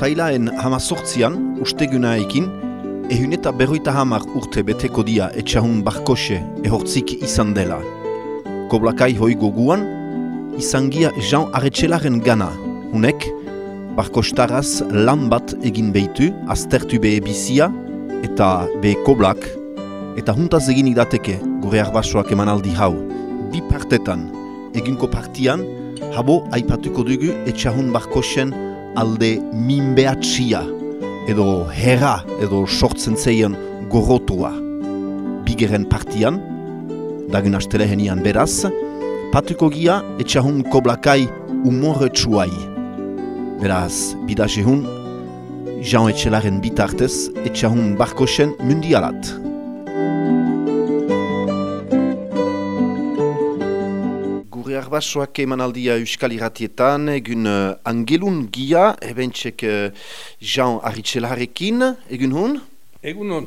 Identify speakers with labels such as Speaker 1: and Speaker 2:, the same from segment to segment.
Speaker 1: urtailaen hamazortzian, usteguna ekin, ehun eta berroita hamar urte beteko dia etxahun barkose ehortzik izan dela. Koblakai hoi goguan, izangia Jean Arretxelaren gana, hunek, barkostaraz lan bat egin behitu, aztertu behe bizia, eta behe koblak, eta juntaz egin idateke gure arbasoak emanaldi hau, bi partetan, eginko partian, habo aipatuko dugu etxahun barkosen alde minbeatxia, edo herra edo sortzen zeien gorotua. Bigeren partian, dagun astelehenian beraz, patuko gia etxahun koblakai umorre. Beraz, bidasehun, Jean Etxelaren bitartez etxahun barkosen mundialat. Arbasoak emanaldia Euskal Iratietan, egun uh, Angelun Gia, ebentsek uh, Jean Arritxelarekin, egun hon?
Speaker 2: Egun hon.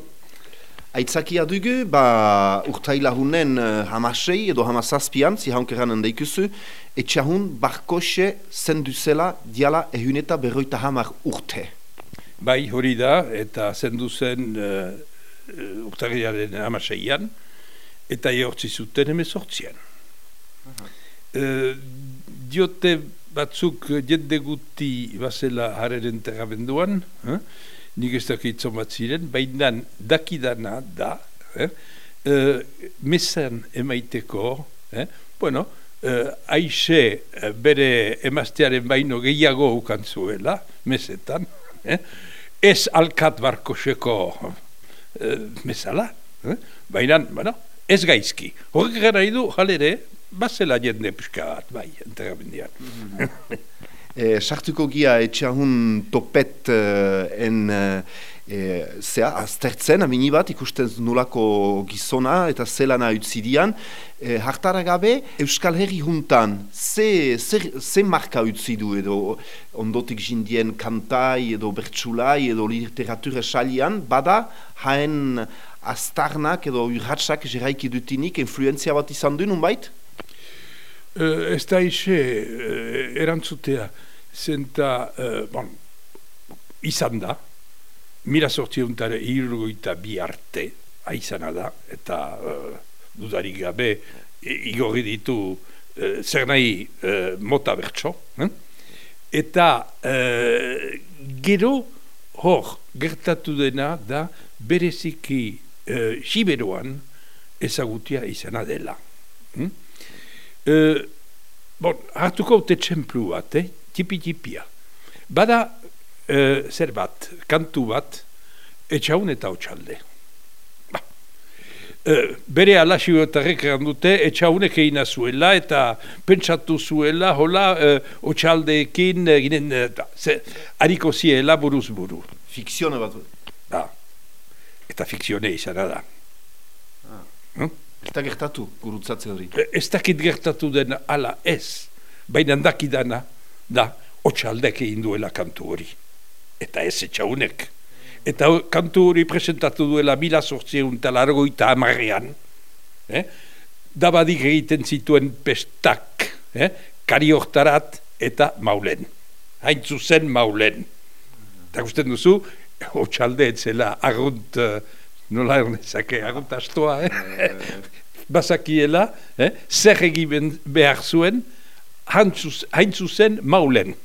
Speaker 1: Aitzakia dugu, ba urtaila hunen uh, hamasei edo hamasazpian, zi haunkeran handeikuzu, etxahun barkose zenduzela diala ehun eta berroita hamar urte.
Speaker 2: Bai hori da, eta zenduzen uh, urtailaren hamaseian, eta ehortzi zuten emezortzian. Uh Eh, diote batzuk jende guti bazela hareren terrabenduan, eh? nik ez dakit bat ziren, baina dakidana da, eh? eh mesan emaiteko, eh? bueno, eh, aixe bere emaztearen baino gehiago ukantzuela, mesetan, eh? ez alkat barkoseko eh, mesala, eh? baina, bueno, ez gaizki. Horrek gara idu, jalere, bazela jende pixka bat, bai, entera bindian.
Speaker 1: e, sartuko gia etxahun topet uh, en e, zea, aztertzen, amini bat, ikusten nulako gizona eta zelana utzidian, e, hartara gabe, Euskal Herri juntan, ze, ze, ze marka utzi du edo ondotik jindien kantai edo bertsulai edo literatura salian, bada haen astarnak edo urratsak jeraiki dutinik influenzia bat izan du, nunbait?
Speaker 2: Uh, ez da ise uh, erantzutea zenta uh, bon, izan da mila sortzeuntare irrogoita bi arte aizana da eta uh, dudarik gabe igorri ditu uh, zer nahi uh, mota bertso eh? eta uh, gero hor gertatu dena da bereziki uh, siberuan ezagutia izana dela hm? Uh, bon, hartuko te txemplu bat, eh? tipi-tipia. Bada, uh, zer bat, kantu bat, etxaun eta otxalde. Ba. Uh, bere alasio eta rekeran dute, etxaunek egina zuela eta pentsatu zuela, hola, uh, otxaldeekin, uh, ginen, uh, ze, hariko ziela buruz buru.
Speaker 1: Fikzione bat.
Speaker 2: Ba. Eta fikzione izan da.
Speaker 1: Ah. Hm? Ez da gertatu, gurutzatze hori.
Speaker 2: E, ez dakit gertatu den ala ez. Baina dakidana, da, otxaldek egin duela kantu hori. Eta ez etxaunek. Eta kantu hori presentatu duela mila sortzieun talargoita amarrean. Eh? Dabadik egiten zituen pestak. Eh? Kari hortarat eta maulen. Hain zuzen maulen. Eta gusten duzu, otxalde etzela argunt... Uh, nola ernezake, agunt astoa, eh? Basakiela, eh? zer egiben behar zuen, hain zuzen maulen.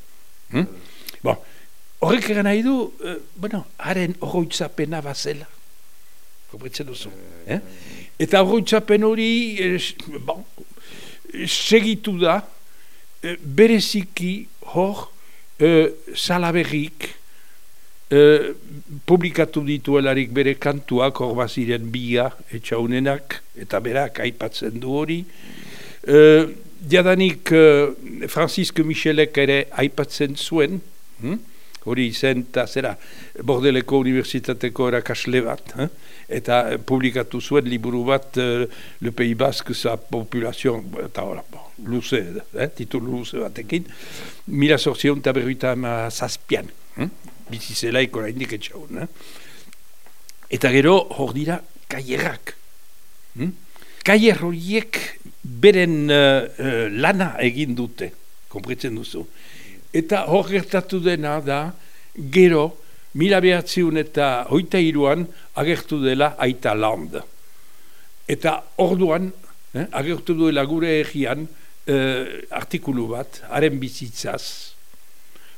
Speaker 2: Hm? Bon, horrek egan nahi du, eh, bueno, haren horroitzapena bazela. Kopretzen duzu. Eh? Eta horroitzapen hori, eh, bon, segitu da, eh, bereziki hor, eh, salaberrik, e, publikatu dituelarik bere kantuak hor baziren bia etxaunenak eta berak aipatzen du hori e, jadanik e, Francisco Michelek ere aipatzen zuen hm? hori zen eta zera Bordeleko Unibertsitateko erakasle bat hm? eta publikatu zuen liburu bat uh, Le Pays Basque sa populazio eta hola, luze, eh? titulu luze batekin mila sortzion eta berruita zazpian hm? Bizi zelaiko oraindik etxaun. Eh? Eta gero hor dira kaierrak. Hm? Kaier horiek beren uh, lana egin dute, konpretzen duzu. Eta hor gertatu dena da, gero, mila behatziun eta hoita iruan agertu dela aita land. Eta orduan, eh, agertu duela gure egian eh, artikulu bat, haren bizitzaz.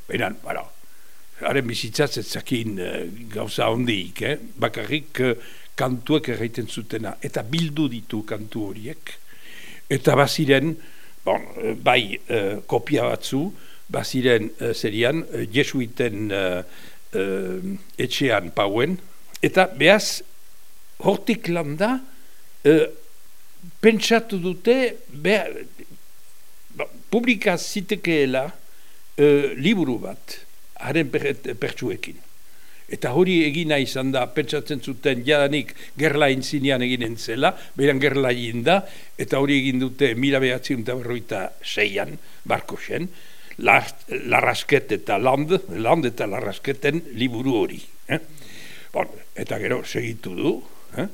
Speaker 2: Baina, bara, haren bizitzaz ez zakin eh, gauza hondiik, eh? bakarrik eh, kantuek erraiten zutena, eta bildu ditu kantu horiek. Eta baziren, bon, eh, bai kopia batzu, baziren serian, uh, jesuiten etxean pauen, eta behaz, hortik landa, pentsatu dute, behaz, publika zitekeela uh, liburu bat, haren pertsuekin. Eta hori egina izan da, pentsatzen zuten jadanik gerlain zinean eginen zela, beran gerlain da, eta hori egin dute mila behatziun eta berroita seian, barko zen, larrasket eta land, land eta larrasketen liburu hori. Eh? Bon, eta gero segitu du, eh?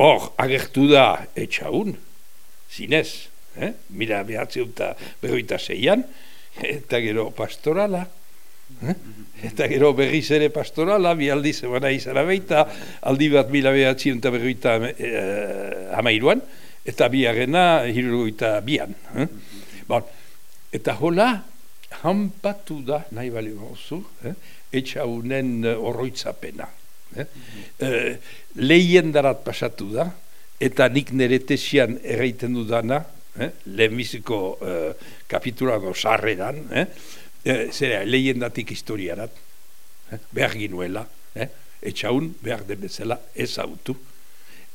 Speaker 2: hor agertu da etxaun, zinez, eh? mila behatziun eta berroita seian, eta gero pastorala, Eh? Eta gero berriz ere pastorala, bi aldi zebana izan abeita, aldi bat mila behatzi eta berroita eh, amairuan, eta biarena hiruroita bian. Eh? Bon. Eta hola, hanpatu da, nahi bali gauzu, eh? etxa unen horroitzapena. Eh? Eh, lehien darat pasatu da, eta nik nire tesian erraiten dudana, eh? lehenbiziko eh, kapitulago sarreran, eh? Zera, lehendatik historiarat, eh, behar ginuela, eh, etxaun behar den bezala ez autu,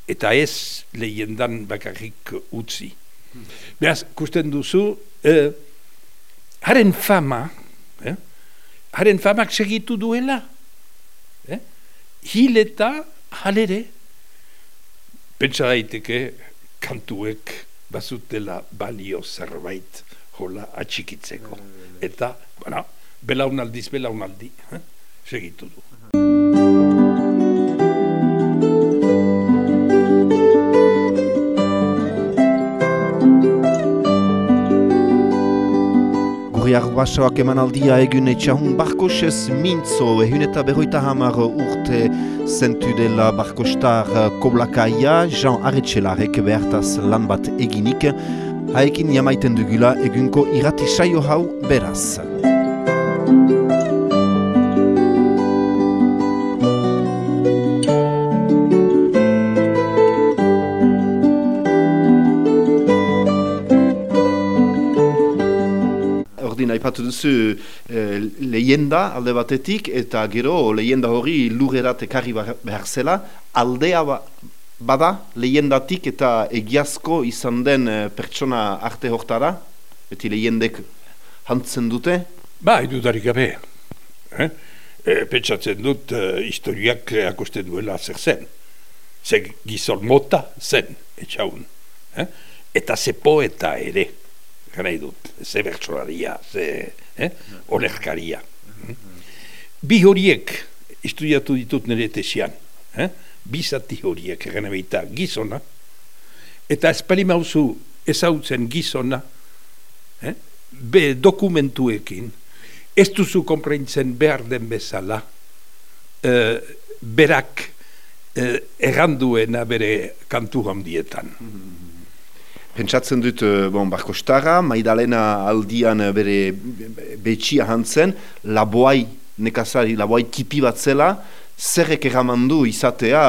Speaker 2: eta ez lehendan bakarrik utzi. Hmm. Beraz, kusten duzu, eh, haren fama, eh, haren famak segitu duela, eh, hil eta halere, pentsa daiteke kantuek bazutela balio zerbait jola atxikitzeko. Eta Bueno, belaunaldiz belaunaldi, eh? segitu du.
Speaker 1: Gurriar basoak emanaldia egun etxahun barkosez mintzo ehun eta berroita hamar urte zentu dela barkostar koblakaia Jean Arretxelarek behartaz lan bat eginik haekin jamaiten dugula egunko irati saio hau beraz. aipatu duzu e, lehenda alde batetik eta gero lehenda hori lurrerat ekarri behar zela aldea ba, bada lehendatik eta egiazko izan den e, pertsona arte hortara beti lehendek hantzen dute
Speaker 2: Ba, edu darik gabe eh? e, Petsatzen dut historiak akusten duela zer zen zer gizon mota zen etxaun eh? eta ze poeta ere nahi dut, ze bertsolaria, ze eh? olerkaria. Bi horiek estudiatu ditut nire tesian, eh? Bi zati horiek gana gizona, eta espali mauzu ezautzen gizona, eh? be dokumentuekin, ez duzu komprentzen behar den bezala, eh, berak eh, erranduena bere kantu handietan.
Speaker 1: Pentsatzen dut, eh, bon, barkostara, maidalena aldian eh, bere betxia hantzen, laboai nekazari, laboai kipi bat zela, zerrek erramandu izatea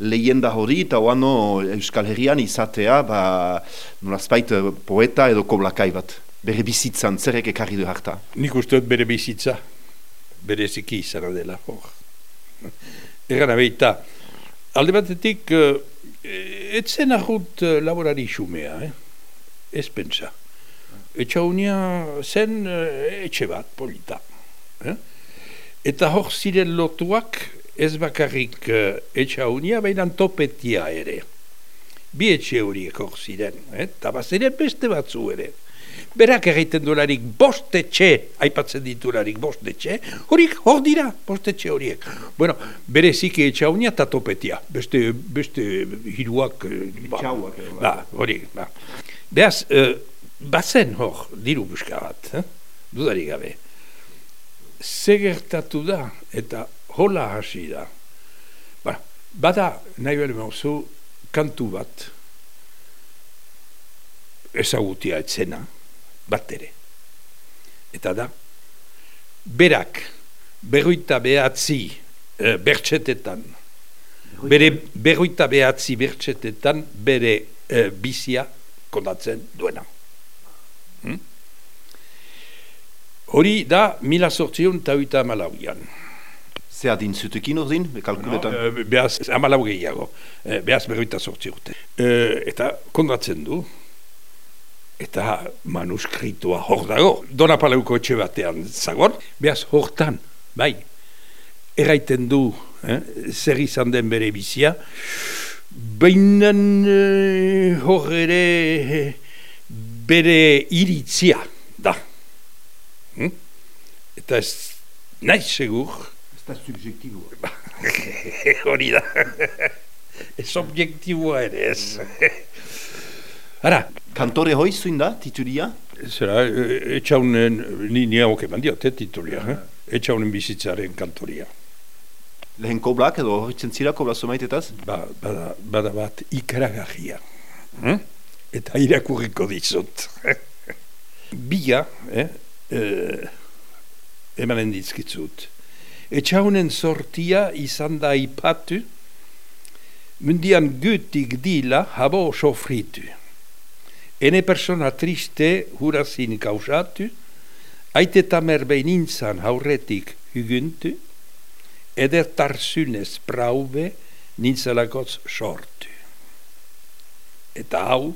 Speaker 1: lehenda hori eta oano Euskal Herrian izatea, ba, nolazpait eh, poeta edo koblakai bat. Bere bizitzan, zerrek ekarri du harta?
Speaker 2: Nik uste bere bizitza, bere ziki izan dela. Egan abeita, alde batetik, etzen ahut uh, laborari xumea, eh? ez pentsa. Etxa unia zen etxe bat, polita. Eh? Eta hor ziren lotuak ez bakarrik uh, etxa unia, baina topetia ere. Bi etxe horiek hor ziren, eh? eta baziren beste batzu ere berak egiten duelarik bostetxe, aipatzen ditularik bostetxe, horik hor dira bostetxe horiek. Bueno, bere zike etxaunia eta topetia, beste, beste hiruak...
Speaker 1: Eh, ba,
Speaker 2: ba, hori, ba. Beaz, uh, bazen hor, diru buska bat, eh? dudari gabe. Segertatu da, eta hola hasi da. Ba, bada, nahi behar mauzu, kantu bat, ezagutia etzena, bat ere. Eta da, berak, berroita behatzi e, bertxetetan, bere berroita behatzi bertxetetan, bere e, bizia kondatzen duena. Hmm? Hori da, mila sortzion eta oita amalauian.
Speaker 1: Zer adin zutekin ordin, kalkuletan?
Speaker 2: No, e, behaz, amalau gehiago, e, behaz berroita sortzi urte. E, eta kondatzen du, eta manuskritoa hor dago, dona paleuko etxe batean zagor, behaz hortan, bai, erraiten du, eh, zer izan den bere bizia, bainan eh, hor ere eh, bere iritzia? Eta ez nahi segur.
Speaker 1: Ez da subjektibo.
Speaker 2: Hori da. ez objektiboa ere ez. Ara.
Speaker 1: Kantore hoi zuin da, titulia?
Speaker 2: Zera, etxaunen, ni ni hau keman diot, titulia. Eh? Etxaunen bizitzaren kantoria.
Speaker 1: Lehen koblak edo horretzen zira kobla somaitetaz?
Speaker 2: Ba, bada, bada bat ikaragahia. Hm? Eta irakurriko dizut. Biga, eh? eh, emanen dizkitzut. Etxaunen sortia izan da ipatu, mundian gutik dila habo sofritu. Ene persona triste hurazin kausatu, aite tamer behinintzan haurretik hyguntu, eder tarzunez brauve nintzelakoz sortu. Eta hau,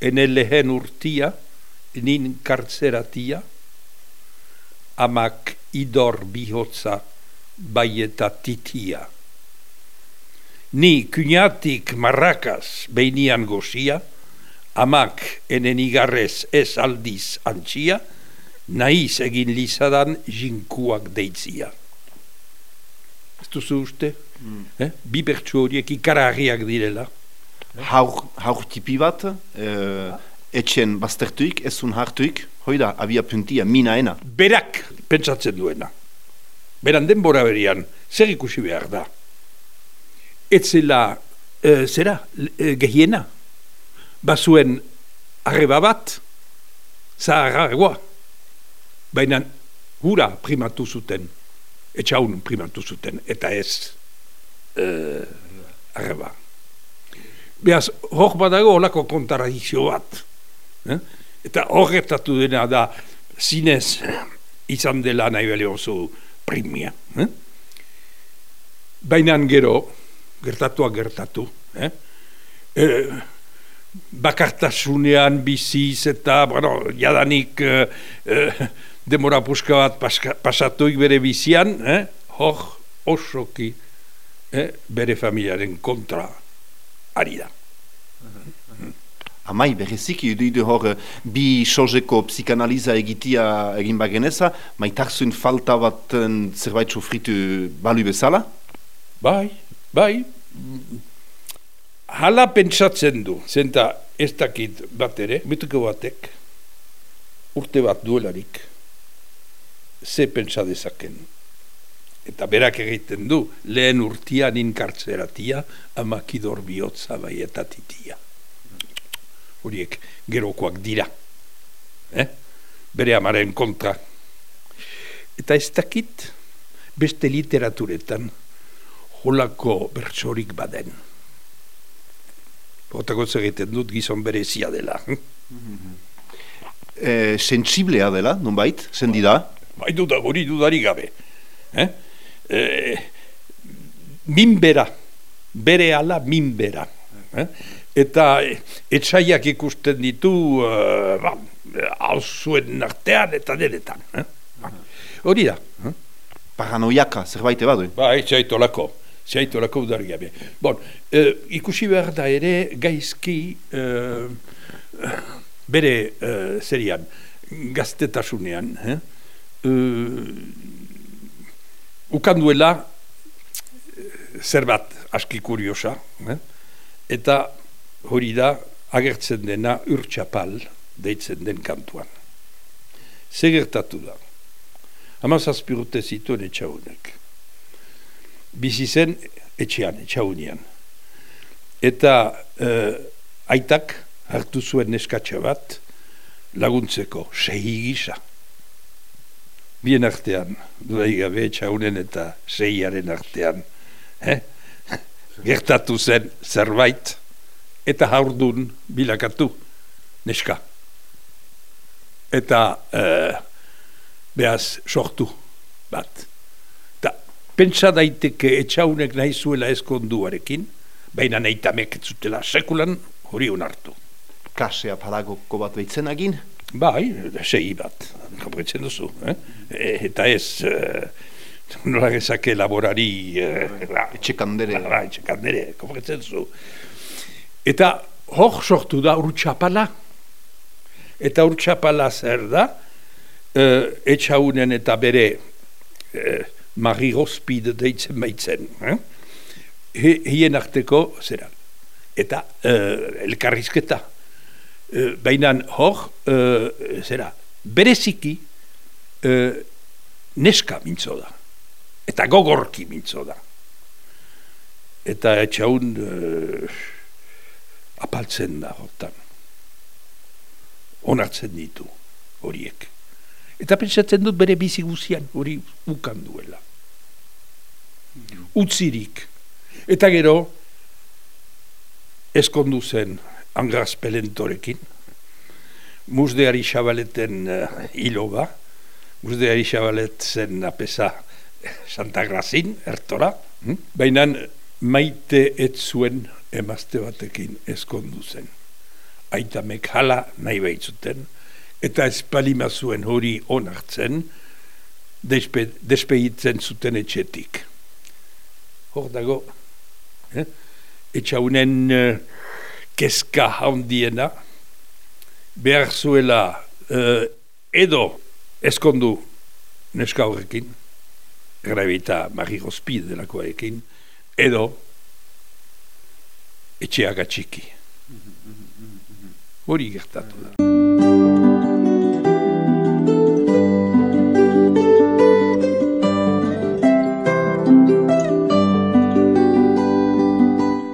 Speaker 2: ene lehen urtia, nin kartzeratia, amak idor bihotza baieta titia. Ni kuniatik marrakas beinian gozia, amak enen igarrez ez aldiz antxia, nahiz egin lizadan jinkuak deitzia ez duzu uste? Mm. Eh? Bi bertsu horiek ikaragiak direla.
Speaker 1: Haur, haur tipi bat, eh, etxen baztertuik, ezun hartuik, hoi da, abia puntia, minaena.
Speaker 2: Berak pentsatzen duena. Beran denbora berian, zer ikusi behar da. Etzela, eh, zera, eh, gehiena. Bazuen arreba bat, zaharra Baina hura primatu zuten etxaun primatu zuten, eta ez uh, arreba. Beaz, hor badago olako kontaradizio bat. Eh? Eta horretatu dena da zinez izan dela nahi bale oso primia. Eh? Baina gero, gertatua gertatu, eh? E, bakartasunean biziz eta, bueno, jadanik eh, eh, demora puska bat pasatuik bere bizian, eh? hor osoki eh? bere familiaren kontra ari da.
Speaker 1: Amai, berezik, idu hor bi sozeko psikanaliza egitia egin bageneza, maitarzun falta bat zerbait sofritu balu bezala?
Speaker 2: Bai, bai. Hala pentsatzen du, zenta ez dakit bat ere, mituko batek, urte bat duelarik, ze pentsa dezaken. Eta berak egiten du, lehen urtian inkartzeratia, amakidor bihotza bai eta titia. Horiek gerokoak dira. Eh? Bere amaren kontra. Eta ez dakit, beste literaturetan, holako bertsorik baden. Hortako egiten dut gizon berezia dela.
Speaker 1: E, sensiblea dela, non bait, zendi da?
Speaker 2: bai duda, hori dudari gabe. Eh? E, minbera, bere ala minbera. Eh? Eta etxaiak ikusten ditu uh, ba, artean eta denetan. Eh? Hori da. Eh?
Speaker 1: Paranoiaka, zerbait ebadu?
Speaker 2: Ba, etxaitu lako. Zaitu lako udari gabe. Bon, uh, ikusi behar da ere gaizki uh, bere uh, serian, gaztetasunean. Eh? uh, ukanduela zer bat aski kuriosa eh? eta hori da agertzen dena urtsapal deitzen den kantuan. Segertatu da. Hamazazpi urte zituen etxaunek. Bizi zen etxean, etxaunian. Eta uh, aitak hartu zuen neskatxa bat laguntzeko, sehi gisa. Bien artean, duai gabe etxaunen eta sehiaren artean. Eh? Gertatu zen zerbait eta haurdun bilakatu neska. Eta uh, behaz sortu bat. Ta, pentsa daiteke etxaunek nahi zuela eskonduarekin, baina nahi tamek zutela sekulan hori onartu.
Speaker 1: Kasea paragoko bat behitzen agin?
Speaker 2: Bai, sei bat, kompretzen duzu. Eh? E, eta ez, uh, nola gezake laborari... Uh,
Speaker 1: ba, etxekandere.
Speaker 2: Ba, etxekandere, kompretzen duzu. Eta hor sortu da urtsapala. Eta urtsapala zer da, uh, etxaunen eta bere uh, Mari Rospide deitzen baitzen. Eh? Hien arteko, zera, eta uh, elkarrizketa. Uh, Baina hor, uh, zera, bereziki uh, neska mintzo da. Eta gogorki mintzo da. Eta etxaun uh, apaltzen da hortan. Onartzen ditu horiek. Eta pentsatzen dut bere bizi guzian hori ukan duela. Utzirik. Eta gero, eskondu zen angraz pelentorekin, musdeari xabaleten uh, iloba, musdeari xabalet zen apesa Santa Grazin, ertora, hm? baina maite ez zuen emazte batekin eskondu zen. Aitamek hala nahi behitzuten, eta espalima zuen hori onartzen, despe, despeitzen zuten etxetik. Hor dago, eh? etxaunen uh, keska handiena, behar zuela uh, edo eskondu neska horrekin, grabita Mari Rospide delakoarekin, edo etxeak atxiki. Hori gertatu da.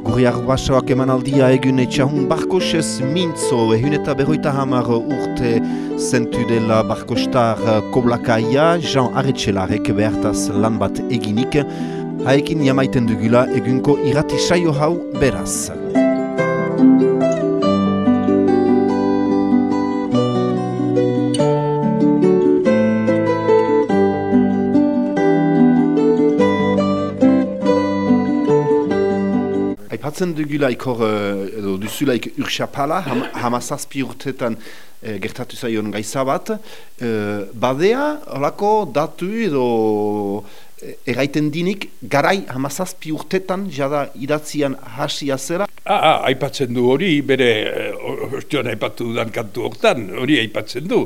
Speaker 1: Urriar basoak eman aldia egun etxahun barkosez mintzo ehun eta berroita hamar urte zentu dela barkostar koblakaia Jean Arretxelarek behartaz lan bat eginik haekin jamaiten dugula egunko irati saio hau beraz. Aipatzen dugulaik hor, eh, edo duzulaik ursapala, ham, hamazazpi urtetan e, gertatu zaion gaiza bat. E, badea, horako datu edo eraiten dinik, garai hamazazpi urtetan jada idatzian hasia zera?
Speaker 2: Ah, ah, aipatzen du hori, bere, ostion aipatu dudan kantu hortan, hori aipatzen du.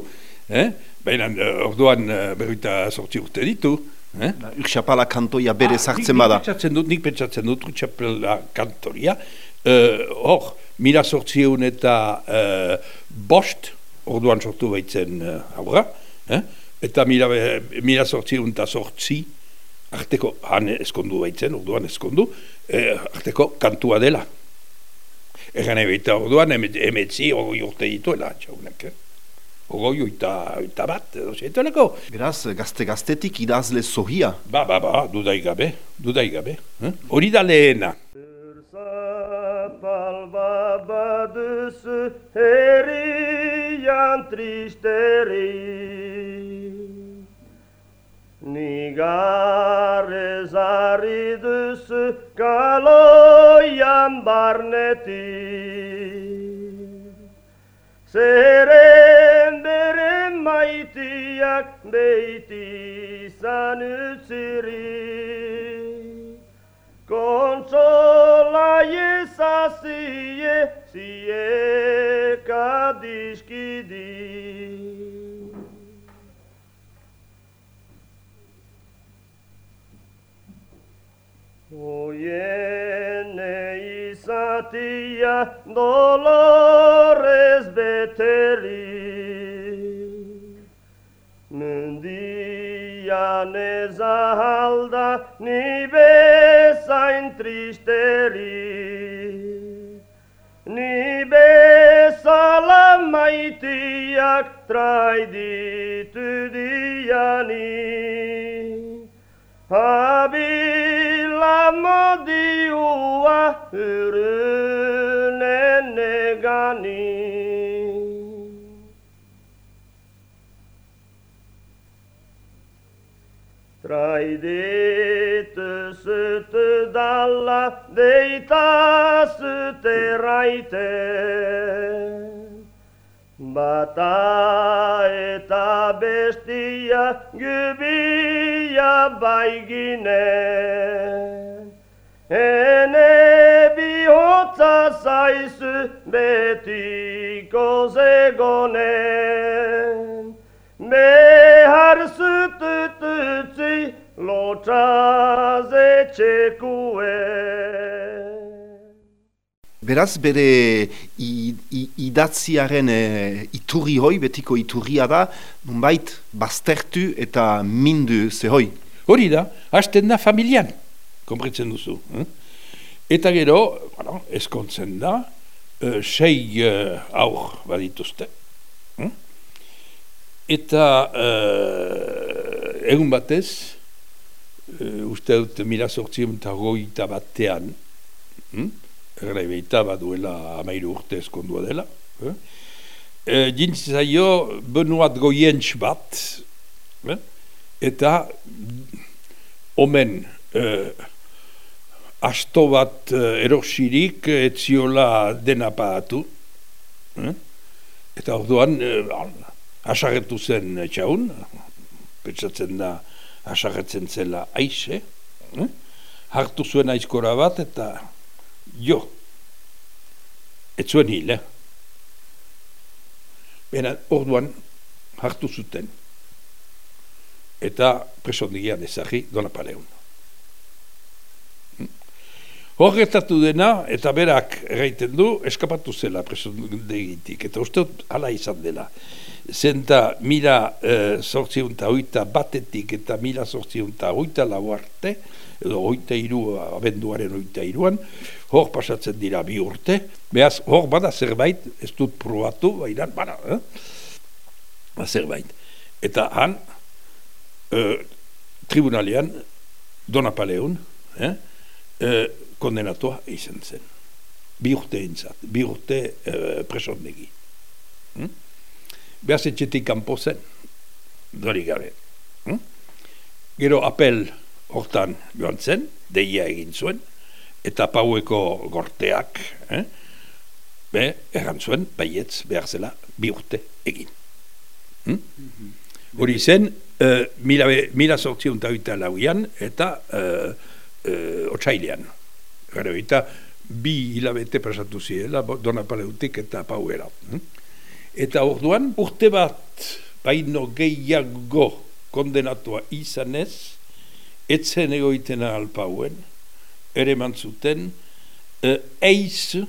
Speaker 2: Eh? Baina orduan berruita sortzi urte ditu.
Speaker 1: Eh? Urxapala kantoia bere ah, sartzen bada.
Speaker 2: Nik pentsatzen dut, nik urxapala kantoria. Uh, hor, mila sortzieun eta uh, bost, orduan sortu baitzen uh, aurra, eh? eta mila, mila sortzieun eta sortzi, arteko, han eskondu baitzen, orduan eskondu, eh, arteko kantua dela. Egan ebeita orduan, emetzi, hori urte dituela, txaunak, eh? ogoi oita, bat, edo zeteleko.
Speaker 1: Beraz, gazte-gaztetik idazle zohia.
Speaker 2: Ba, ba, ba, dudai gabe, dudai gabe. Eh? Hori da lehena. Zapalba baduzu herrian tristeri Nigarre zarri duzu kaloian barneti. Zeren beren maitiak beiti izan utziri. Kontsola jezazie zieka diskidi Oiene izatia dolorez beteri Mendia
Speaker 3: Ian ez ahalda ni bezain tristeri Ni bezala maitiak traiditu diani l'amadi uwa ure negani. Traidete sete dalla deità sete raite Bata eta bestia gubia baigine Ene bihotza zaizu betiko zegonen Behar zutututzi lotxaz etxekue.
Speaker 1: Beraz, bere i, i, idatziaren e, iturri hoi, betiko iturria da, nunbait, baztertu eta mindu ze hoi.
Speaker 2: Hori da, hasten da familian, kompretzen duzu. Eh? Eta gero, bueno, eskontzen da, uh, sei uh, aur badituzte. Eh? Eta uh, egun batez, uh, uste dut mila sortzion eta goita batean, hm? Erre behita baduela amairu urte eskondua dela, eh? uh, jintzaio benuat goientz bat, eh? eta omen uh, asto bat uh, erosirik etziola dena paatu, eh? eta orduan uh, asagetu zen txaun, petsatzen da asagetzen zela aize, eh? hartu zuen aizkora bat eta jo, ez zuen hil, eh? Bena, orduan hartu zuten eta presondigian ezagi dona paleun. Horretatu dena, eta berak erraiten du, eskapatu zela presondegitik, eta uste hala izan dela zenta mila e, sortziunta oita batetik eta mila sortziunta oita lau arte, edo oita iru, abenduaren oita iruan, hor pasatzen dira bi urte, behaz hor bada zerbait, ez dut probatu, baina bada, eh? Ba, zerbait. Eta han, e, tribunalean, Dona Paleun, eh? e, kondenatua izan zen. Bi urte entzat, bi urte e, presondegi. Hm? Behaz etxetik kanpo zen, dori gabe. Hm? Gero apel hortan joan zen, deia egin zuen, eta paueko gorteak, eh? be, erran zuen, baietz behar zela bi urte egin. Hm? Hori zen, uh, mila, mila sortzion eta lauian, eta uh, uh, otxailean. Gero eta bi hilabete pasatu ziela, dona paleutik eta pauera. Hm? Eta orduan, urte bat baino gehiago kondenatua izanez, etzen egoiten alpauen, ere mantzuten, uh, eiz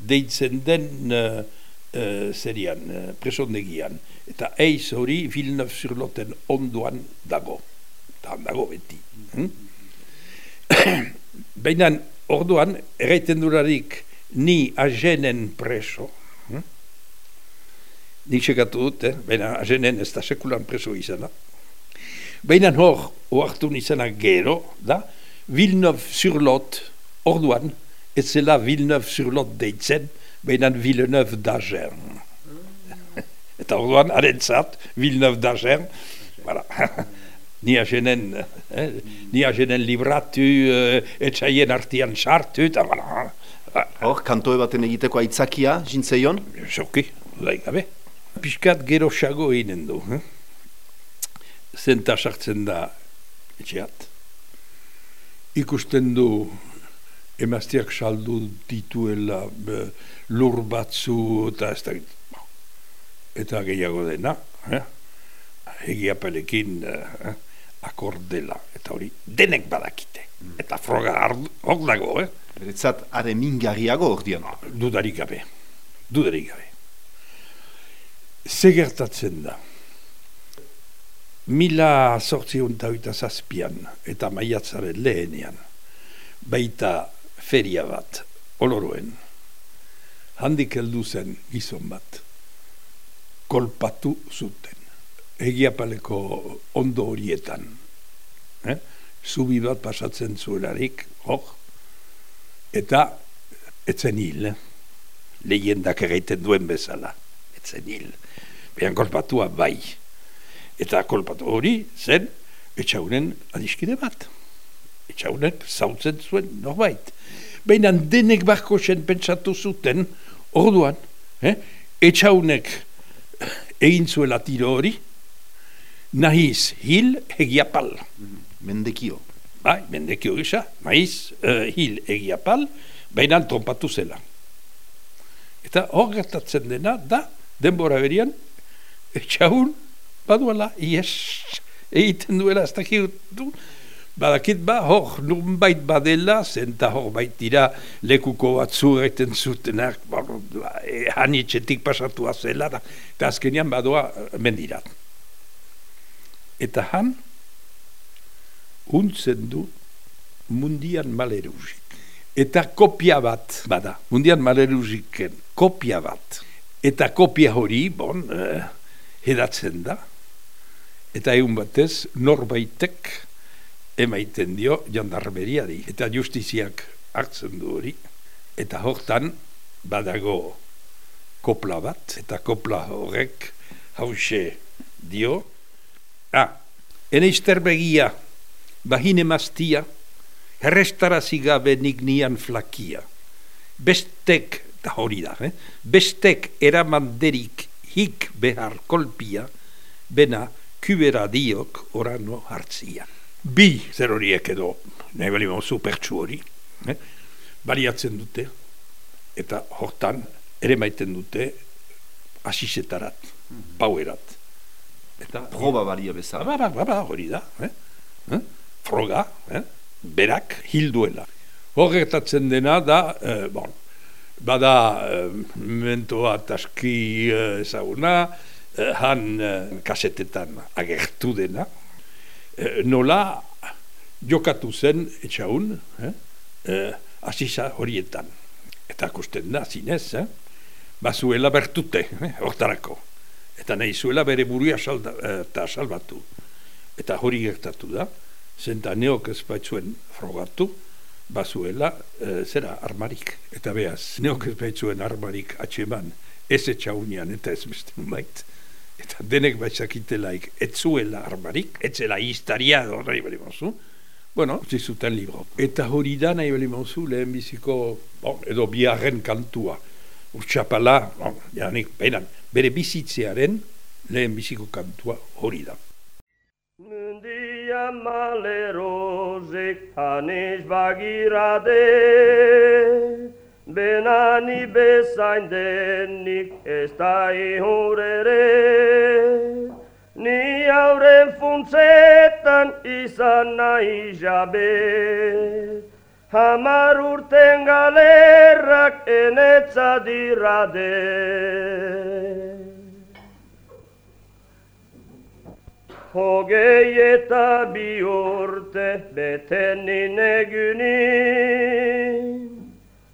Speaker 2: deitzen den uh, uh, serian, uh, presondegian. Eta eiz hori Villeneuve zurloten onduan dago. Eta dago beti. Hmm? Baina orduan, erraiten durarik, ni ajenen preso, nik segatu dut, eh? baina azenen ez da sekulan preso izana. Baina hor, oartu izana gero, da, Villeneuve sur Lot, orduan, ez zela Villeneuve sur Lot deitzen, baina Villeneuve d'Ager. Eta orduan, arentzat, Villeneuve d'Ager, voilà. ni azenen, eh? ni azenen libratu, eh, etxaien artian sartu, eta voilà.
Speaker 1: Hor, kantoe baten egiteko aitzakia, jintzeion?
Speaker 2: Zoki, daik gabe pixkat gero xago eginen du. Eh? Zenta sartzen da etxeat. Ikusten du emaztiak saldu dituela be, lur batzu eta ez da eta gehiago dena. Eh? Egia pelekin eh? akordela eta hori denek badakite. Mm. Eta froga hor dago. Eh?
Speaker 1: Beretzat are mingarriago hor dian.
Speaker 2: Dudarik gabe. Dudarik gabe. Ze gertatzen da? mila sortzion eta zazpian, eta maiatzaren lehenean, baita feria bat, oloroen, handik heldu zen gizon bat, kolpatu zuten, egiapaleko ondo horietan, eh? zubi bat pasatzen zuelarik, hor, eta etzen hil, eh? lehiendak egiten duen bezala, etzen hil, behan kolpatua bai, eta kolpatu hori zen etxaunen adiskide bat. Etxaunek zautzen zuen norbait. Baina denek barko zen pentsatu zuten, orduan, eh? etxaunek egin zuela tiro hori, nahiz hil egiapal.
Speaker 1: Mendekio.
Speaker 2: Bai, mendekio gisa, nahiz uh, hil egiapal, baina trompatu zela. Eta hor gertatzen dena, da, denbora berian, etxaun baduela, ies, egiten duela, ez dakit badakit ba, hor, nunbait badela, zenta hor baitira lekuko batzu egiten zutenak, ba, e, hanitxetik pasatu azela, da, eta azkenean badoa mendirat. Eta han, untzen du mundian malerusik. Eta kopia bat, bada, mundian malerusiken kopia bat. Eta kopia hori, bon, eh, hedatzen da, eta egun batez norbaitek emaiten dio jandarmeriari. Eta justiziak hartzen du hori. Eta hortan badago kopla bat eta kopla horrek hause dio. Ah, ene izterbegia bahine mastia herrestarazi gabe nik nian flakia. Bestek da hori da eh? bestek eramanderik hik behar kolpia bena kubera diok orano hartzia. Bi zer horiek edo, nahi bali mozu pertsu hori, eh? baliatzen dute, eta hortan ere maiten dute asisetarat, mm -hmm. pauerat.
Speaker 1: Eta proba balia bezala.
Speaker 2: Ba, ba, ba, ba, hori da. Eh? Eh? Froga, eh? berak hilduela. Horretatzen dena da, eh, bon, bada eh, mentoa taski eh, ezaguna, Eh, han kasetetan agertu dena, nola jokatu zen etxaun, eh? uh, horietan. Eta kusten da, zinez, eh? bazuela bertute, eh? hortarako. Eta nahi zuela bere buruia salda, eta salbatu. Eta hori gertatu da, zenta neok ez baitzuen frogatu, bazuela zera armarik. Eta behaz, neok ez baitzuen armarik atxeman, ez etxaunian eta ez beste numait eta denek batzakitelaik etzuela armarik, etzela iztaria nahi bali mozu, bueno, zizuten libro. Eta hori da nahi bali mozu lehen biziko, bon, edo biharren kantua, urtsapala, bon, janik, behinan, bere bizitzearen lehen biziko kantua hori da.
Speaker 3: Mundia malerozik aniz bagirade, Benani bezain denik ez da ihurere Ni auren funtzetan izan nahi jabe. Hamar urten galerrak enetza dirade Hogei eta bi urte beten nine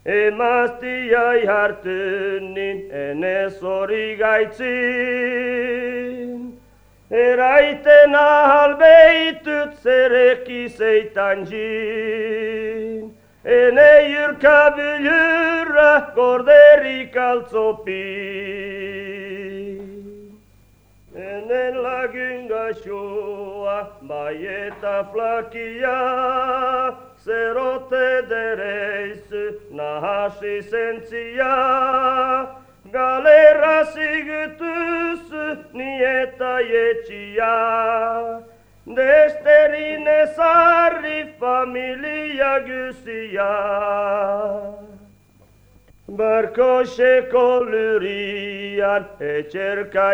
Speaker 3: Emaztiai hartunin enez hori gaitzin Eraiten ahal behitut zereki zeitan jin. Ene yurka bilurra gorderik altzopin Ene lagun gaxoa bai eta flakia zerote dereiz nahasi zentzia galera zigutuz nieta etxia. Desterin ezarri familia guzia Barko seko lurian etxerka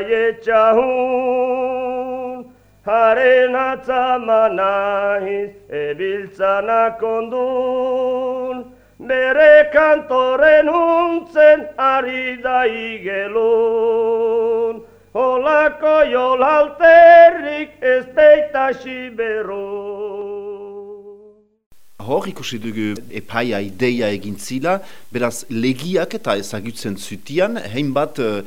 Speaker 3: haren atzamanahiz ebiltzanak ondun, bere kantoren untzen ari da igelun. Olako jolalterrik ez deita siberro.
Speaker 1: Hor ikusi dugu epaia ideia egin zila, beraz legiak eta ezagutzen zutian, hainbat uh,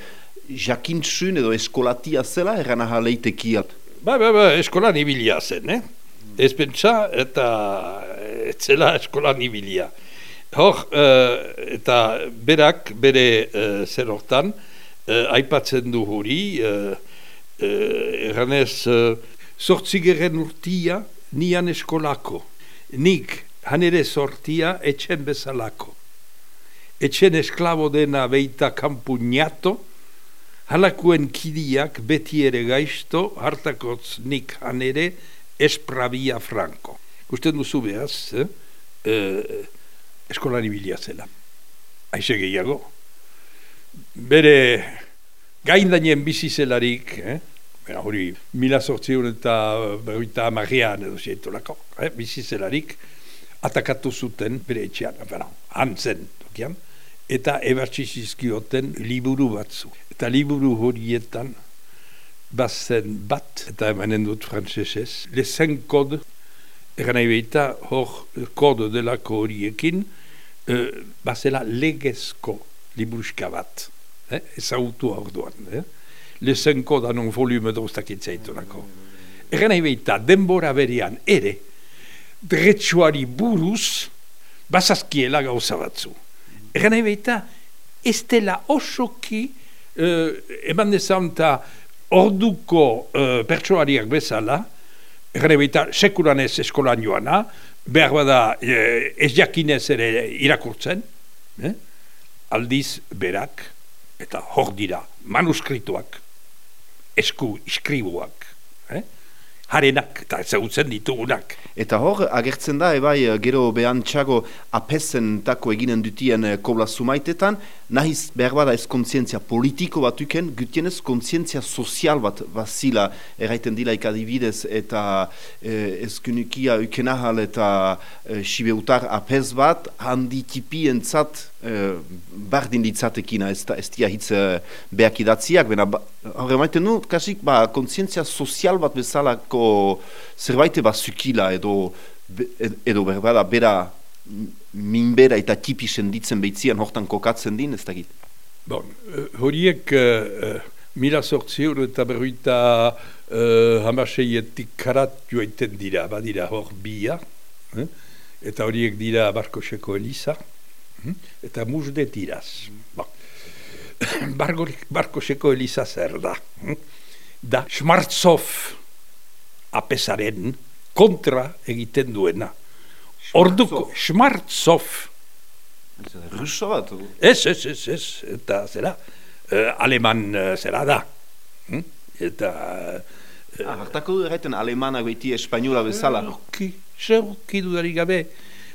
Speaker 1: jakintsun edo eskolatia zela eran aha leitekia.
Speaker 2: Ba, ba, ba, eskolan ibilia zen, eh? Ez pentsa eta ez zela eskolan ibilia. Hor, uh, eta berak, bere uh, zer hortan, uh, aipatzen du hori, uh, uh, eranez, uh, sortzigeren urtia nian eskolako. Nik hanere sortia etxen bezalako. Etxen esklabo dena beita kampuñato, halakuen kidiak beti ere gaizto, hartakotz nik hanere espravia franco. Gusten duzu behaz, eh? eh, eskolari bilia zela. Aize gehiago. Bere gaindainen bizi zelarik, eh? Bera, hori, mila sortzion eta berroita amarean edo zietolako, eh? bizi zelarik, atakatu zuten bere etxean, bera, hantzen, tokian, eta ebertsi zizkioten liburu batzu. Eta liburu horietan, bazen bat, eta emanen dut frantzesez, lezen kod, eran nahi behita, hor kod delako horiekin, e, bazela legezko liburuska bat, eh? ezagutu orduan. Eh? Lezen kod anon volume doztakitzaitunak. Eran nahi behita, denbora berian, ere, dretsuari buruz bazazkiela gauza batzu. Egan nahi behita, ez dela osoki uh, eman dezan eta orduko uh, pertsoariak bezala, egan nahi behita, sekuran ez eskolan joana, behar bada uh, ez jakinez ere irakurtzen, eh? aldiz berak, eta hor dira, manuskrituak, esku iskribuak, eh? Harenak eta ezagutzen ditugunak.
Speaker 1: Eta hor, agertzen da, ebai, gero behan txago apesen tako eginen dutien eh, kobla sumaitetan, nahiz behar bada ez kontzientzia politiko bat uken, gutienez kontzientzia sozial bat bazila erraiten dila ikadibidez eta eh, ez kunukia ukenahal eta eh, sibeutar apes bat, handi tipi entzat eh, bardin ditzatekina ez, ez dia hitz eh, behak idatziak, bena, ba, hor emaiten nu, kasik, ba, kontzientzia sozial bat bezalako zerbaite bat edo, edo berbada bera minbera eta tipi senditzen behitzian hortan kokatzen din, ez dakit?
Speaker 2: Bon, uh, horiek uh, mila sortzi euro eta berruita uh, hamaseietik karat joaiten dira, badira hor bia, eh? eta horiek dira Barkoseko Elisa, eh? eta musde tiraz. Bon. Barkoseko Elisa zer da? Eh? Da, Schmartzov apesaren kontra egiten duena. Orduko, Schmartzov.
Speaker 1: Russo bat?
Speaker 2: Ez, ez, ez, ez, eta zera, uh, aleman uh, zera da. Hm? Eta...
Speaker 1: Uh, ah, hartako du erraiten alemana goiti espainola bezala.
Speaker 2: Zerki, zerki dudarik gabe.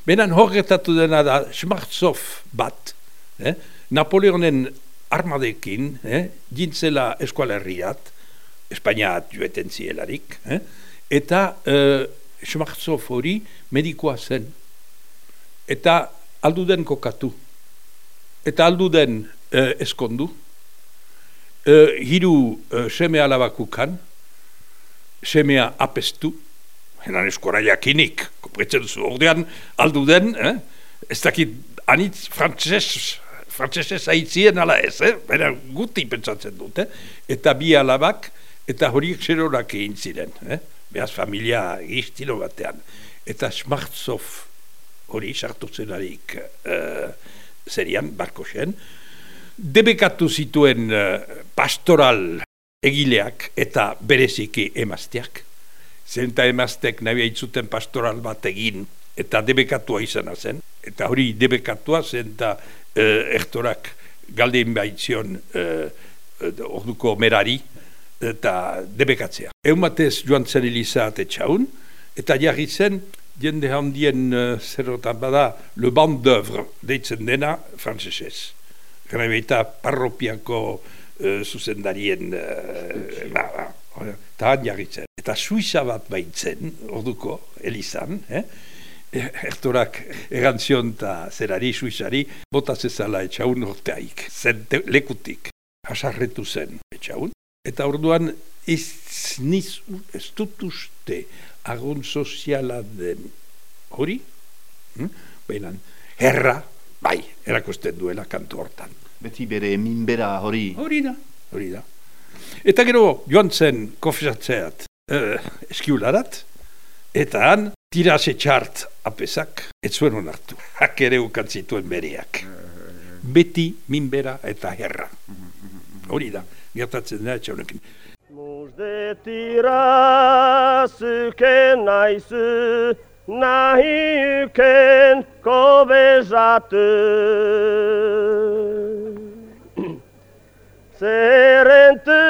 Speaker 2: Benan horretatu dena da Schmartzov bat. Eh? Napoleonen armadekin, eh? jintzela eskualerriat, Espainiat joeten zielarik, eh? eta uh, Schmartzov hori medikoa zen. Eta aldu den kokatu. Eta aldu den uh, eskondu. Uh, hiru uh, seme alabakukan, semea apestu, henan eskora jakinik, kopretzen duzu ordean, aldu den, eh? ez dakit, anitz frantzes, frantzesez haitzien ala ez, eh? Baina guti pentsatzen dut, eh? eta bi alabak, eta horiek zerorak egin ziren. Eh? Behaz familia giztilo batean. Eta Schmartzov hori sartu zenarik uh, zerian, barko debekatu zituen uh, pastoral egileak eta bereziki emazteak. Zenta emaztek nahi zuten pastoral bat egin eta debekatua izan zen. Eta hori debekatua zen eta uh, ertorak galdein baitzion uh, orduko merari, eta debekatzea. Egun batez joan zen ilizate txaun, eta jarri zen, jende handien uh, zerotan bada, le band d'oeuvre, deitzen dena, frantzesez. Gana beita parropiako uh, zuzendarien, uh, ba, ba, eta han jarri zen. Eta suiza bat baitzen, orduko, elizan, eh? Ertorak erantzion eta zerari, suizari, bota zezala etxaun orteaik, zen lekutik. Hasarretu zen etxaun, Eta orduan ez, niz, ez dut uste agon soziala den hori, hm? baina herra, bai, erakusten duela kantu hortan.
Speaker 1: Beti bere minbera hori.
Speaker 2: Hori da, hori da. Eta gero joan zen kofesatzeat uh, eskiularat, eta han tirase txart apesak, ez zuen honartu. Hak ere ukantzituen bereak. Beti minbera eta herra. Hori da, gertatzen da etxaunekin.
Speaker 3: Muzde tira zuken naizu, nahi uken kobezatu. Zerentu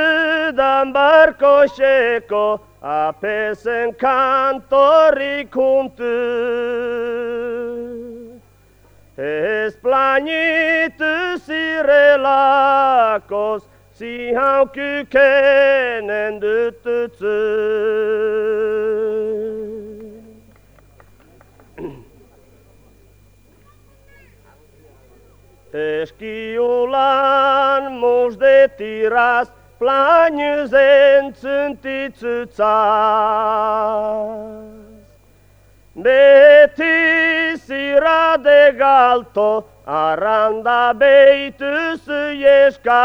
Speaker 3: dan barko xeko, apesen kantorri kuntu. Ez planitu zirelakos, si hauku kenen dututzu. Eskiulan muzde tiraz, planiu zentzuntitzutza. Beti zira de galto, arranda beituz ieskaz.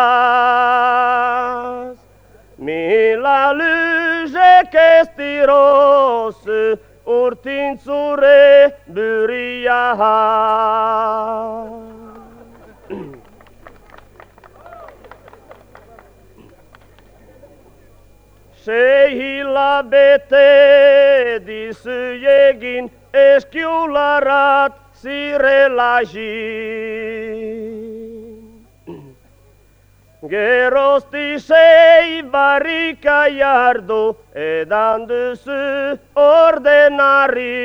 Speaker 3: Mila luzek ez tiroz, urtintzure buria Sei hilabete dizu egin eskiularat si relaži. Gerosti sei varika jardu e dandus ordenari.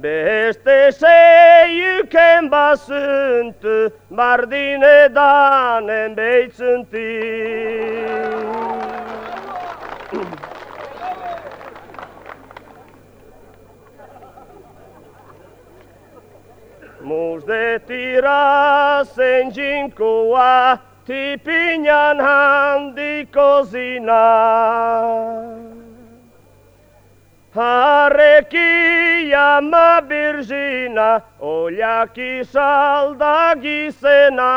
Speaker 3: Beste sei kemba sunt, mardine danen beitzunti. Muzde tira zenjinkoa, tipinan handiko zina. Harreki ama birzina, oliaki salda gizena.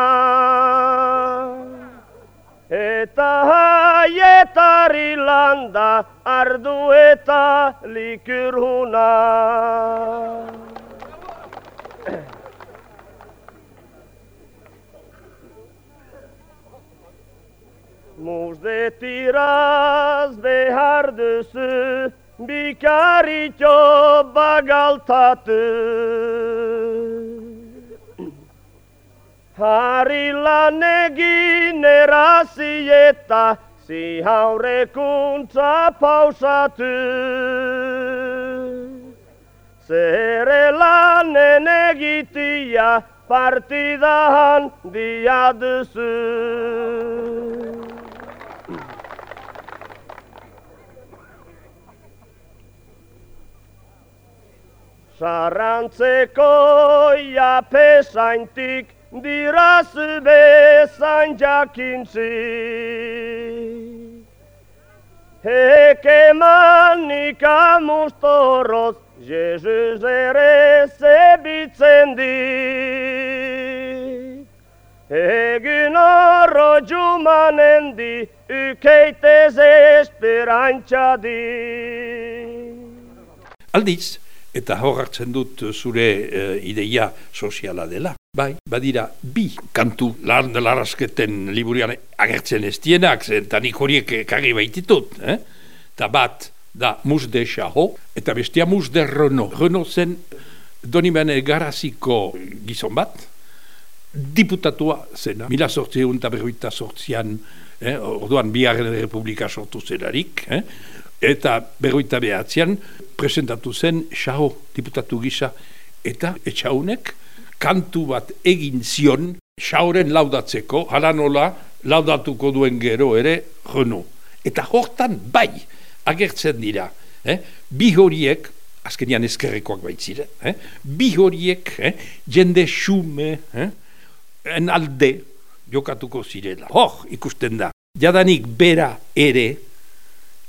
Speaker 3: Eta haietari landa, ardu eta likurhuna. Muzdetiraz behardısı Bikari çok bagal tatı Harilla negi nerasieta Si haurekuntza pausatu Zerelan egitia partidahan diaduzu Sarrantzeko ia pesaintik diraz bezain jakintzi. Eke manik amustorroz, Jesus ere zebitzen di. Egin horro jumanen di, ukeitez esperantza di.
Speaker 2: Aldiz, eta hor hartzen dut zure uh, ideia soziala dela. Bai, badira, bi kantu lan de larrasketen liburian agertzen ez dienak, eta nik horiek kari baititut. Eh? Ta bat, da mus de xaho, eta bestia mus de reno. Reno zen donimen garaziko gizon bat, diputatua zena, mila sortzeun eta berroita sortzean, eh? orduan biharren republika sortu zelarik, eh? Eta berroita behatzean, presentatu zen xaho diputatu gisa eta etxaunek kantu bat egin zion xaoren laudatzeko, hala nola laudatuko duen gero ere jono. Eta hortan bai agertzen dira, eh? bi horiek, azkenian ezkerrekoak baitzire, eh? bi horiek, eh? jende xume, eh? en alde, jokatuko zirela. Hor, ikusten da. Jadanik bera ere,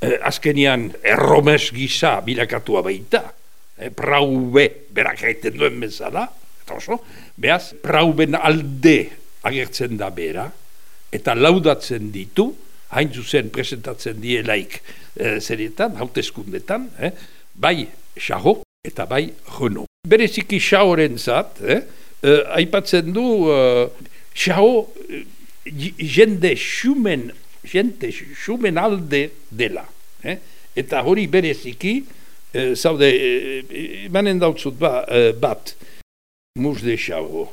Speaker 2: eh, azkenian erromes gisa bilakatua baita. Eh, praube, berak egiten duen bezala, eta oso, behaz, prauben alde agertzen da bera, eta laudatzen ditu, hain zuzen presentatzen dielaik e, zerietan, hauteskundetan, eh, bai xaho eta bai jono. Bereziki xahoren zat, eh, eh, aipatzen du xaho jende xumen, jende xumen alde dela. Eh? Eta hori bereziki, eh, zaude, eh, manen dautzut ba, eh, bat, mus de xaho.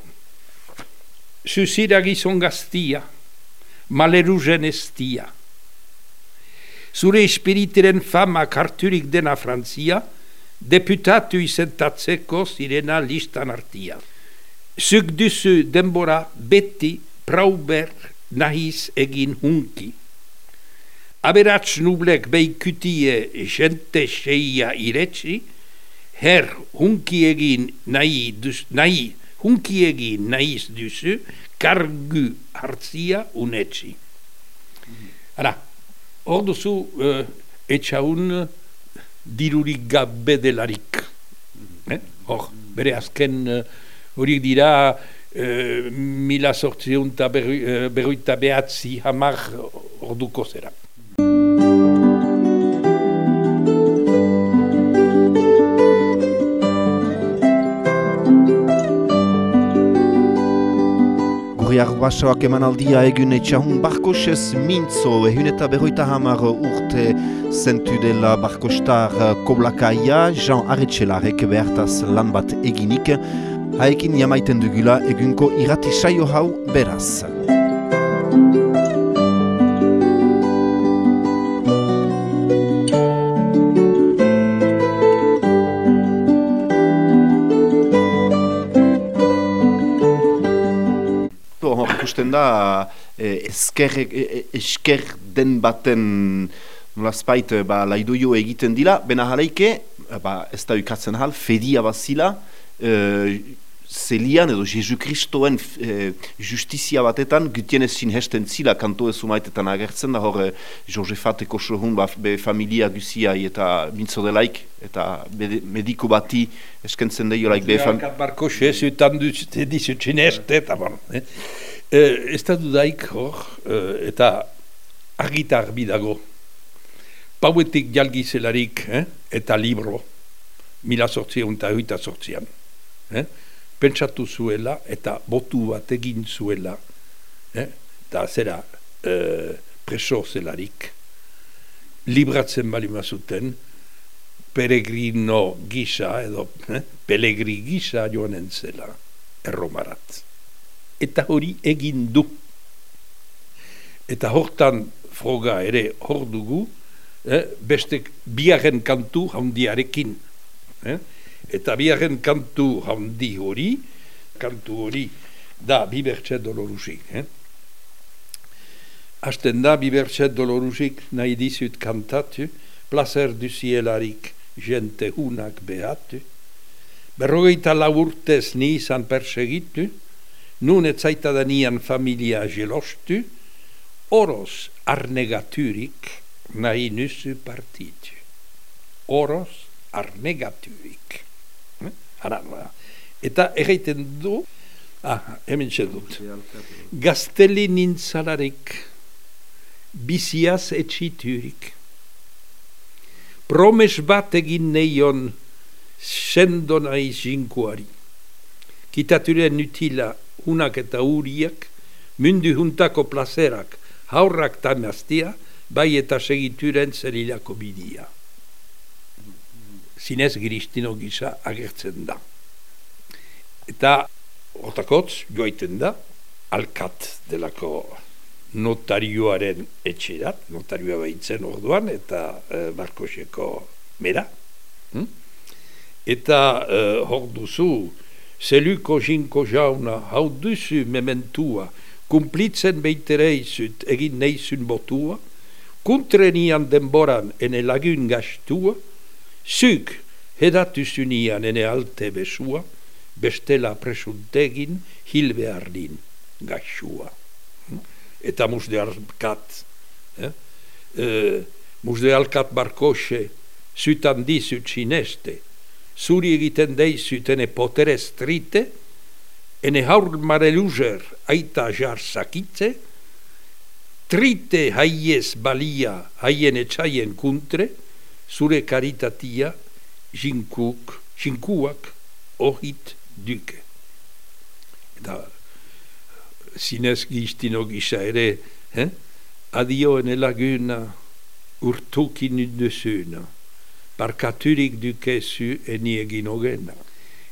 Speaker 2: Zuzira gizon gaztia, maleruzen estia. Zure espiritiren fama karturik dena Frantzia, deputatu izentatzeko zirena listan artia. Zuk duzu denbora beti prauber nahiz egin hunki. Aberats nublek beikutie jente seia iretsi, her hunki egin nahi, dus, nahi hunki egin nahiz duzu, kargu hartzia unetsi. Ara, hor duzu uh, etxaun dirurik gabe delarik. Eh? Hor, bere azken uh, dira uh, mila sortzion eta berruita behatzi hamar orduko zera.
Speaker 1: Gurriar basoak eman aldia egun etxahun barkosez mintzo ehun eta berroita hamar urte zentu dela barkostar koblakaia Jean Arretxelarek behartaz lan bat eginik haekin jamaiten dugula egunko irati saio hau beraz. ikusten da esker, esker den baten nolazpait ba, laiduio egiten dila, bena jaleike, ba, ez da ukatzen hal, fedia bazila, zelian edo Jesu Kristoen e, justizia batetan gutien ezin hesten zila kanto ez umaitetan agertzen da hor e, Josefateko sohun ba, be familia guzia eta mintzo delaik eta mediko bati eskentzen da jolaik be
Speaker 2: familia. Barko xezutan dizutxin este eta bon. Eh? Eh, ez da dudaik hor, eh, eta argitar bidago. Pauetik jalgi zelarik, eh, eta libro, mila sortzion eta huita sortzian. Eh? Pentsatu zuela eta botu bat egin zuela, eh? eta zera eh, preso zelarik, libratzen bali mazuten, peregrino gisa, edo eh? pelegri gisa joanen zela, erromarat eta hori egin du. Eta hortan froga ere hor dugu, eh, beste biaren kantu handiarekin. Eh? Eta biaren kantu handi hori, kantu hori da bibertxe dolorusik. Eh? Asten da bibertxe dolorusik nahi dizut kantatu, placer du zielarik jente hunak behatu, berrogeita laurtez ni izan persegitu, nun et zaitadanian familia gelostu, oros arnegaturik nahi nusu partitu. Oros arnegaturik. Eh? Eta egiten du, ah, hemen dut, gazteli nintzalarik, biziaz etxiturik, promes bat egin neion sendo nahi zinkuari, kitaturen nutila unak eta uriak, mundu juntako plazerak, haurrak tamaztia, bai eta segituren zerilako bidia. Zinez giristino gisa agertzen da. Eta otakotz joaiten da, alkat delako notarioaren etxerat, notarioa behitzen orduan, eta e, Markoseko mera. Hm? Eta e, hor duzu, Zeluko jinko jauna, hau duzu mementua, kumplitzen beitereizut egin neizun botua, kuntrenian denboran ene lagun gastua, zuk hedatuzunian ene alte besua, bestela presuntegin hilbe ardin gasua. eta musde alkat. Eh? E, musde alkat barkoxe, zutan dizut sineste, zuri egiten deizuten potere strite, ene haur mareluzer aita jar sakitze, trite haiez balia haien etxaien kuntre, zure karitatia jinkuk, jinkuak ohit duke. Eta zinez giztino gisa ere, eh? adio ene laguna urtukin duzuna, barkaturik dukezu eni egin ogena.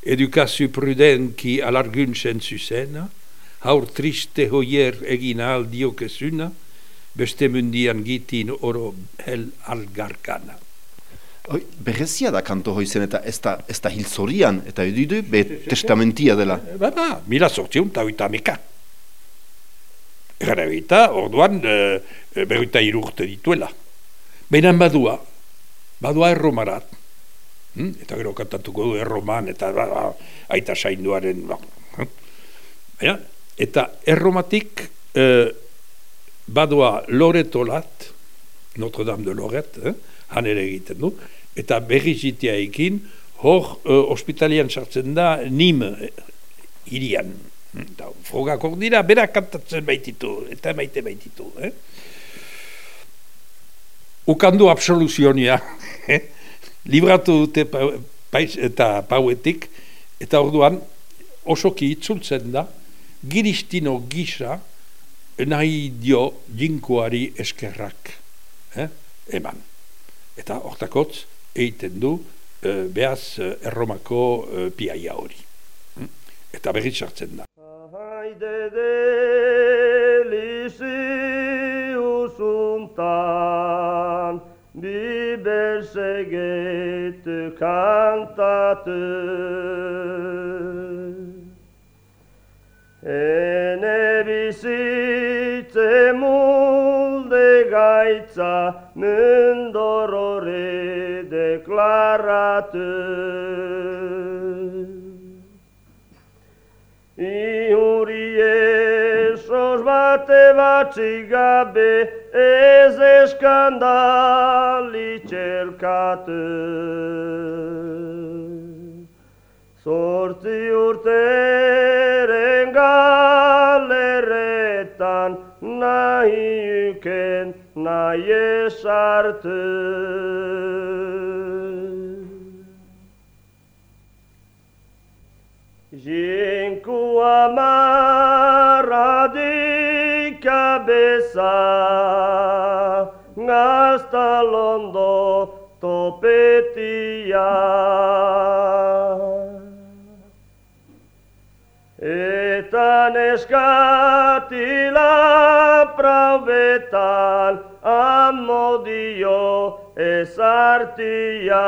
Speaker 2: Edukazu prudenki alarguntzen zuzena, haur triste hoier egin aldio kesuna, beste mundian gitin oro hel algarkana.
Speaker 1: Oi, berezia da kanto hoizen eta ez da, ez da hilzorian, eta edudu be testamentia dela.
Speaker 2: Ba, ba, mila sortzion eta oita meka. Gara bita, orduan, e, berroita irurte dituela. Baina badua, badua erromarat. Hm? Eta gero kantatuko du erroman, eta ba, ba, aita sainduaren. Ba, hm? eta erromatik e, badua loretolat, Notre Dame de Loret, eh? han ere egiten du, eta berri zitea ekin, hor uh, ospitalian sartzen da nim irian. Da, frogak hor dira, bera kantatzen baititu, eta maite baititu. Eh? Ukandu absoluzionia, eh? libratu dute paiz eta pauetik, eta orduan osoki itzultzen da, giristino gisa nahi dio jinkoari eskerrak eh? eman. Eta hortakotz, egiten du uh, behaz uh, erromako uh, piaia hori. Hm? Eta berriz sartzen da.
Speaker 3: Haide delizi usuntan Bi bersegetu kantatu Ene bizitze mulde gaitza Mundorore deklaratu Iuri esos bate batzik gabe ez eskandali txerkatu Zortzi urteren galeretan nahi uken nahi esartu Jinku amarra di cabeza Gasta londo topetia. Eta neskati la praubetan Amodio esartia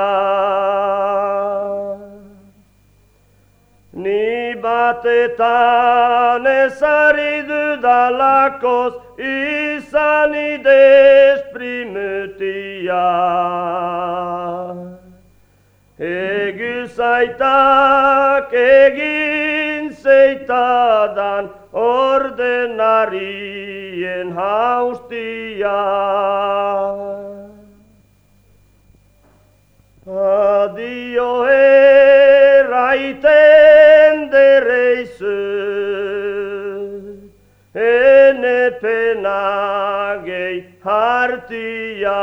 Speaker 3: batetan ezari dudalakoz izan idez primutia. Egu zaitak egin zeitadan ordenarien haustia. Adio dereizu ene penagei hartia.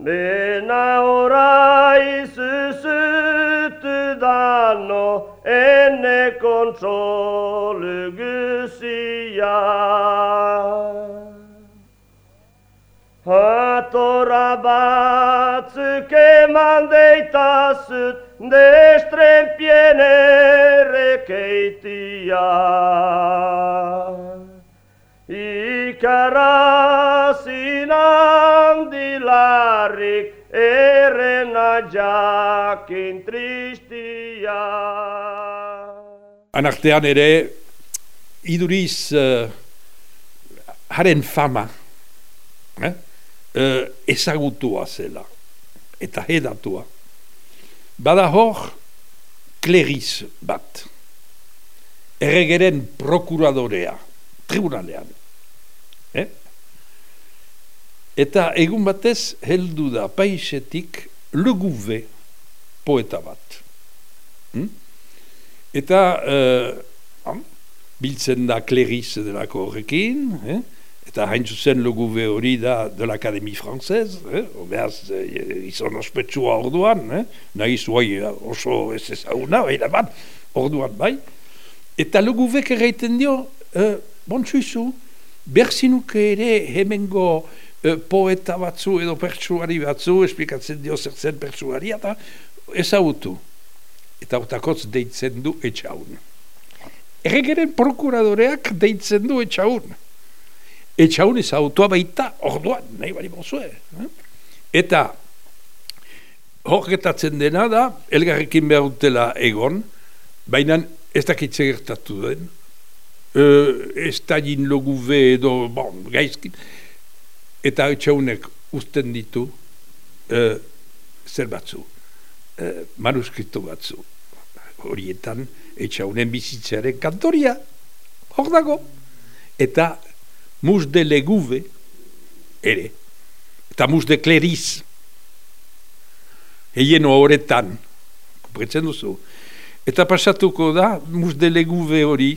Speaker 3: Mena orai susutudano ene consolugusia. Hatoraba tsukemandeita sut Destren piene rekeitia Ikaraz inandilarrik Errena jakin tristia
Speaker 2: Anartean ere iduriz uh, haren fama eh? uh, ezagutua zela eta hedatua. Bada hor kleriz bat. erregeren prokuradorea, tribunalean. Eh? Eta egun batez heldu da paisetik leguve poeta bat. Hm? Eta uh, biltzen da kleriz delako horrekin, eh? Eta hain zuzen leguve hori da de l'Akademie Française, eh? obeaz eh, izan ospetsua orduan, eh? nahi zuai oso ez ezaguna, baina bat, orduan bai. Eta leguvek erraiten dio, uh, bontsuizu, berzinuke ere hemengo uh, poeta batzu edo pertsuari batzu, esplikatzen dio zer zen pertsuari, eta ezagutu. Eta otakotz deitzen du etxaun. Erregeren prokuradoreak deitzen du etxaun. Etxaun ezautua baita orduan, nahi bari mozue. Eh? Eta horretatzen dena da, elgarrekin behar dutela egon, baina ez dakitze gertatu den, uh, ez da jin logu be edo, bon, gaizkin, eta etxaunek usten ditu uh, zer batzu, uh, manuskripto batzu, horietan etxaunen bizitzaren kantoria, hor dago, eta mus de leguve ere, eta mus de kleriz, Eien horretan, kompretzen duzu, Eta pasatuko da, mus de leguve hori,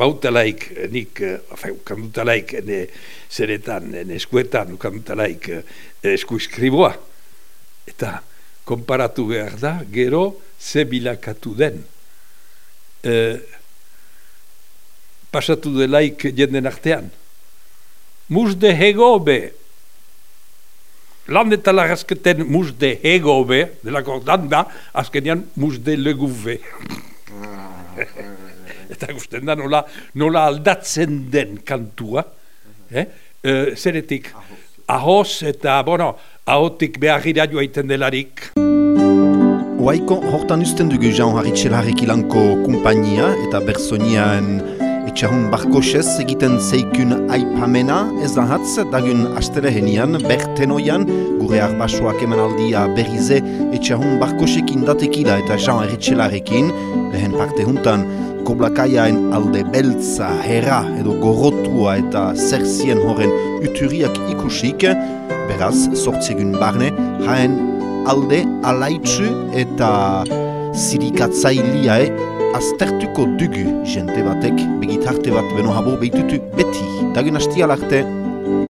Speaker 2: bautalaik, nik, afen, eh, ukandutalaik, ene zeretan, ene eskuetan, ukandutalaik esku iskriboa. Eta konparatu behar da, gero, ze bilakatu den. E, pasatu delaik jenden artean. Mus de hegobe, lan eta lagazketen de hegobe, delako da, azkenean mus de leguve. eta guztien da nola, nola aldatzen den kantua, eh? e, zeretik ahoz eta, bueno, ahotik behar joa iten delarik.
Speaker 1: Oaiko, hortan usten dugu Jean Haritxelarek ilanko kumpainia eta bersonian Etxahun barkosez egiten zeikun aipamena? Ez da hatz dagun astere henian, bertenoian, gure arbasoak emanaldia berrize etxahun barkosek indatekila eta Jean Eritxelarekin, lehen parte juntan, koblakaiaen alde beltza, herra edo gorotua eta zerzien horren uturiak ikusik, beraz, sortzegun barne, haen alde alaitzu eta zirikatzailia aztertuko dugu jente batek begitarte bat beno habo behitutu beti. Dagun hastialarte.